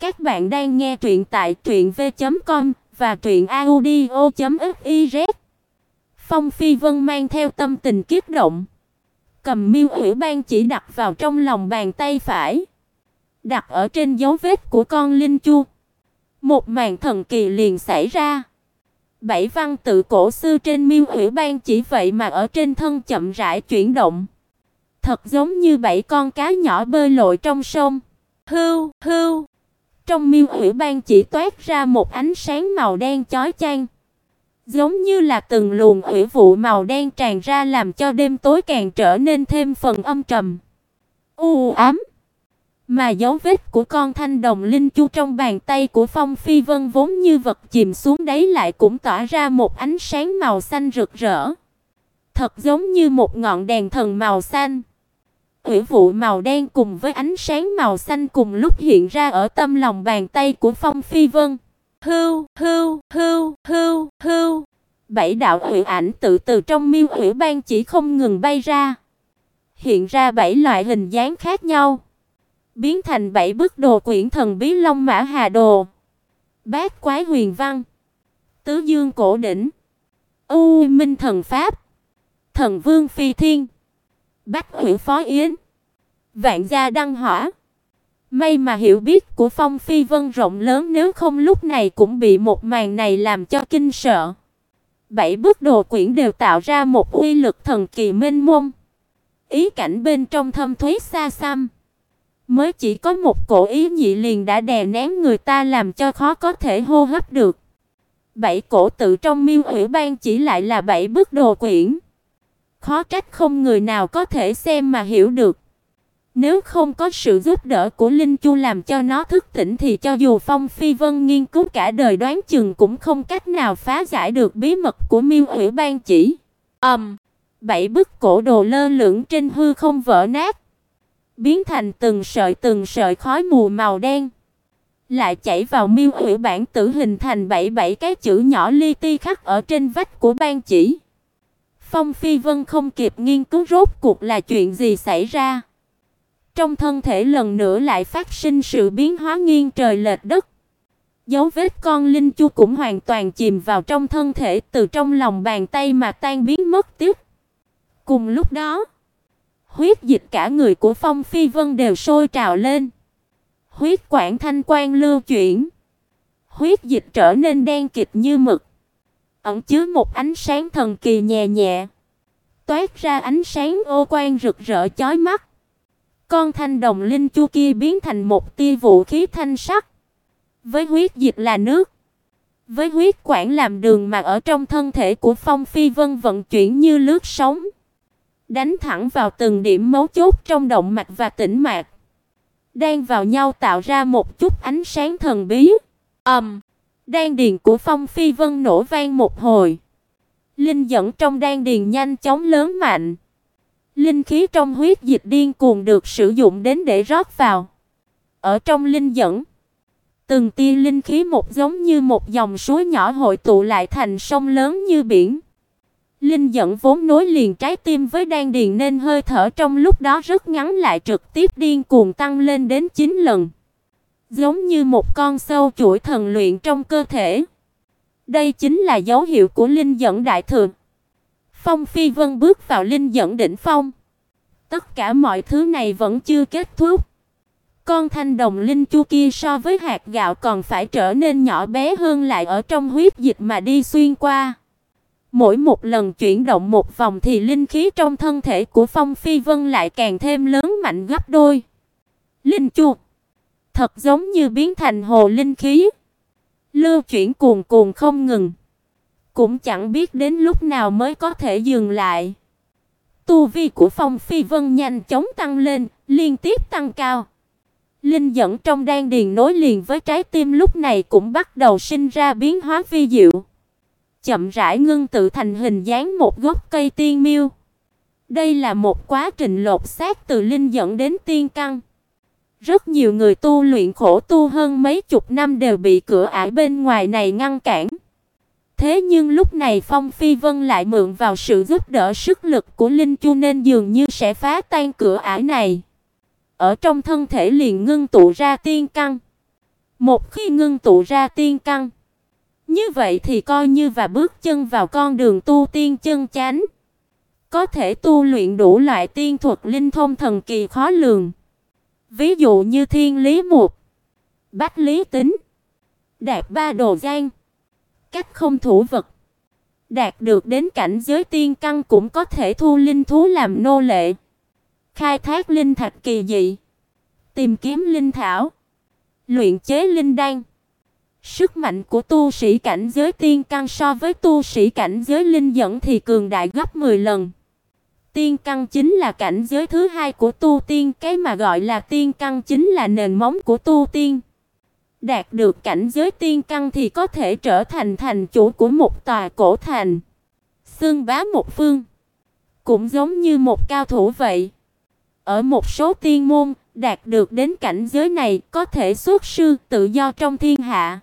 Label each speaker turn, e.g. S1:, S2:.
S1: Các bạn đang nghe truyện tại truyệnv.com và truyệnaudio.fiz. Phong Phi Vân mang theo tâm tình kích động, cầm Miêu Hủy Ban chỉ đặt vào trong lòng bàn tay phải, đặt ở trên dấu vết của con linh chu. Một màn thần kỳ liền xảy ra. Bảy văn tự cổ xưa trên Miêu Hủy Ban chỉ vậy mà ở trên thân chậm rãi chuyển động, thật giống như bảy con cá nhỏ bơi lội trong sông. Hưu, hưu. Trong Miêu Hủy Ban chỉ toát ra một ánh sáng màu đen chói chang, giống như là từng luồng hủy vụ màu đen tràn ra làm cho đêm tối càng trở nên thêm phần âm trầm. U ám. Mà dấu vết của con thanh đồng linh chu trong bàn tay của Phong Phi Vân vốn như vật chìm xuống đáy lại cũng tỏa ra một ánh sáng màu xanh rực rỡ. Thật giống như một ngọn đèn thần màu xanh. Hủy vụ màu đen cùng với ánh sáng màu xanh cùng lúc hiện ra ở tâm lòng bàn tay của Phong Phi Vân. Hưu, hưu, hưu, hưu, hưu. Bảy đạo hủy ảnh tự từ trong miêu hủy ban chỉ không ngừng bay ra. Hiện ra bảy loại hình dáng khác nhau. Biến thành bảy bức đồ quyển thần bí Long Mã Hà Đồ. Bát Quái Huyền Văn. Tứ Dương Cổ Đỉnh. U Minh Thần Pháp. Thần Vương Phi Thiên. Bách Hủy Phó Yến. Vạn gia đăng hỏa. May mà hiểu biết của Phong Phi Vân rộng lớn nếu không lúc này cũng bị một màn này làm cho kinh sợ. Bảy bức đồ quyển đều tạo ra một uy lực thần kỳ mênh mông. Ý cảnh bên trong thâm thúy xa xăm. Mới chỉ có một cổ ý nhị liền đã đè nén người ta làm cho khó có thể hô hấp được. Bảy cổ tự trong miêu ủy ban chỉ lại là bảy bức đồ quyển. Khó trách không người nào có thể xem mà hiểu được. Nếu không có sự giúp đỡ của Linh Chu làm cho nó thức tỉnh thì cho dù Phong Phi Vân nghiên cứu cả đời đoán chừng cũng không cách nào phá giải được bí mật của Miêu Hủy Ban chỉ. Ầm, um, bảy bức cổ đồ lơ lửng trên hư không vỡ nát, biến thành từng sợi từng sợi khói mù màu đen, lại chảy vào Miêu Hủy bản tử hình thành bảy bảy cái chữ nhỏ li ti khắc ở trên vách của ban chỉ. Phong Phi Vân không kịp nghiên cứu rốt cuộc là chuyện gì xảy ra trong thân thể lần nữa lại phát sinh sự biến hóa nghiêng trời lệch đất. Dấu vết con linh chu cũng hoàn toàn chìm vào trong thân thể, từ trong lòng bàn tay mà tan biến mất tiếp. Cùng lúc đó, huyết dịch cả người của Phong Phi Vân đều sôi trào lên. Huyết quản thanh quan lưu chuyển, huyết dịch trở nên đen kịt như mực, ẩn chứa một ánh sáng thần kỳ nhẹ nhẹ, toát ra ánh sáng ô quan rực rỡ chói mắt. Con thanh đồng linh chu kia biến thành một tia vũ khí thanh sắc. Với huyết dịch là nước, với huyết quản làm đường mà ở trong thân thể của Phong Phi Vân vận chuyển như lướt sóng, đánh thẳng vào từng điểm mấu chốt trong động mạch và tĩnh mạch, đang vào nhau tạo ra một chút ánh sáng thần bí. Ầm, um, đan điền của Phong Phi Vân nổ vang một hồi. Linh dẫn trong đan điền nhanh chóng lớn mạnh. Linh khí trong huyết dịch điên cuồng được sử dụng đến để rót vào. Ở trong linh dẫn, từng tia linh khí một giống như một dòng suối nhỏ hội tụ lại thành sông lớn như biển. Linh dẫn vốn nối liền trái tim với đan điền nên hơi thở trong lúc đó rất ngắn lại trực tiếp điên cuồng tăng lên đến 9 lần. Giống như một con sâu chuỗi thần luyện trong cơ thể. Đây chính là dấu hiệu của linh dẫn đại thượng. Phong Phi Vân bước vào linh dẫn đỉnh phong. Tất cả mọi thứ này vẫn chưa kết thúc. Con thanh đồng linh chu kia so với hạt gạo còn phải trở nên nhỏ bé hơn lại ở trong huyết dịch mà đi xuyên qua. Mỗi một lần chuyển động một vòng thì linh khí trong thân thể của Phong Phi Vân lại càng thêm lớn mạnh gấp đôi. Linh chu thật giống như biến thành hồ linh khí, lưu chuyển cuồn cuộn không ngừng cũng chẳng biết đến lúc nào mới có thể dừng lại. Tu vi của Phong Phi Vân nhanh chóng tăng lên, liên tiếp tăng cao. Linh dẫn trong đan điền nối liền với trái tim lúc này cũng bắt đầu sinh ra biến hóa vi diệu. Chậm rãi ngưng tự thành hình dáng một gốc cây tiên miêu. Đây là một quá trình lột xác từ linh dẫn đến tiên căn. Rất nhiều người tu luyện khổ tu hơn mấy chục năm đều bị cửa ải bên ngoài này ngăn cản. Thế nhưng lúc này Phong Phi Vân lại mượn vào sự giúp đỡ sức lực của Linh Chu nên dường như sẽ phá tan cửa ải này. Ở trong thân thể liền ngưng tụ ra tiên căn. Một khi ngưng tụ ra tiên căn, như vậy thì coi như và bước chân vào con đường tu tiên chân chánh, có thể tu luyện đủ loại tiên thuật linh thông thần kỳ khó lường. Ví dụ như Thiên Lý Mục, Bách Lý Tính, Đạt Ba Đồ Giang, cách không thủ vật. Đạt được đến cảnh giới tiên căn cũng có thể thu linh thú làm nô lệ, khai thác linh thạch kỳ dị, tìm kiếm linh thảo, luyện chế linh đan. Sức mạnh của tu sĩ cảnh giới tiên căn so với tu sĩ cảnh giới linh dẫn thì cường đại gấp 10 lần. Tiên căn chính là cảnh giới thứ hai của tu tiên, cái mà gọi là tiên căn chính là nền móng của tu tiên. Đạt được cảnh giới tiên căn thì có thể trở thành thành chủ của một tòa cổ thành, xưng bá một phương, cũng giống như một cao thủ vậy. Ở một số tiên môn, đạt được đến cảnh giới này có thể xuất sư tự do trong thiên hạ.